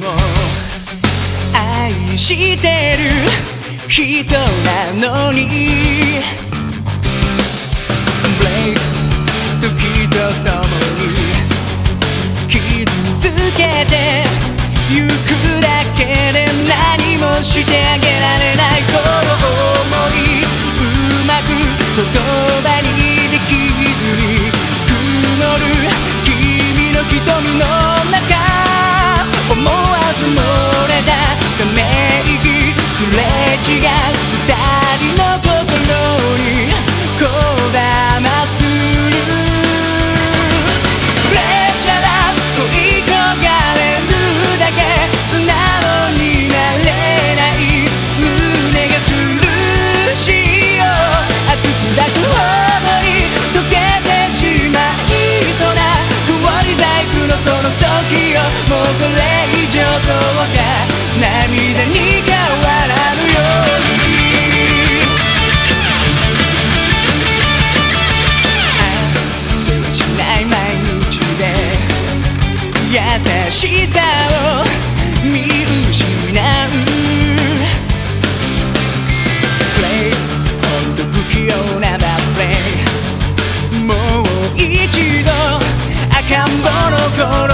も愛してる人なのに。優しさを見失う。Place ほんと不器用なバッレイもう一度赤ん坊の頃。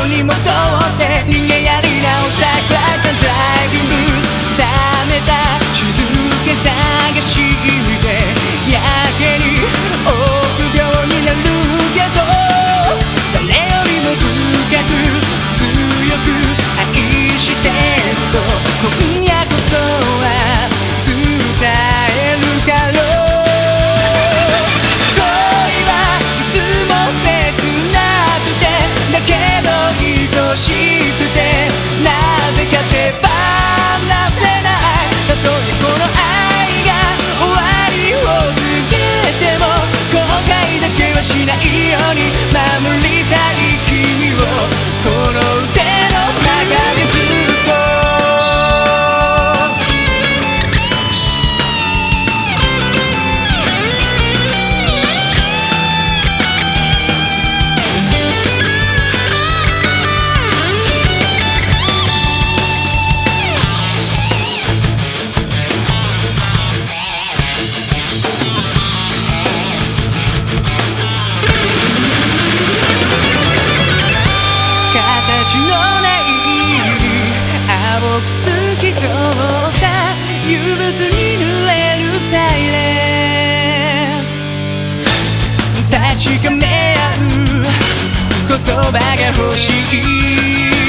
好き通った憂鬱に濡れるサイレン。ス確かめ合う言葉が欲しい。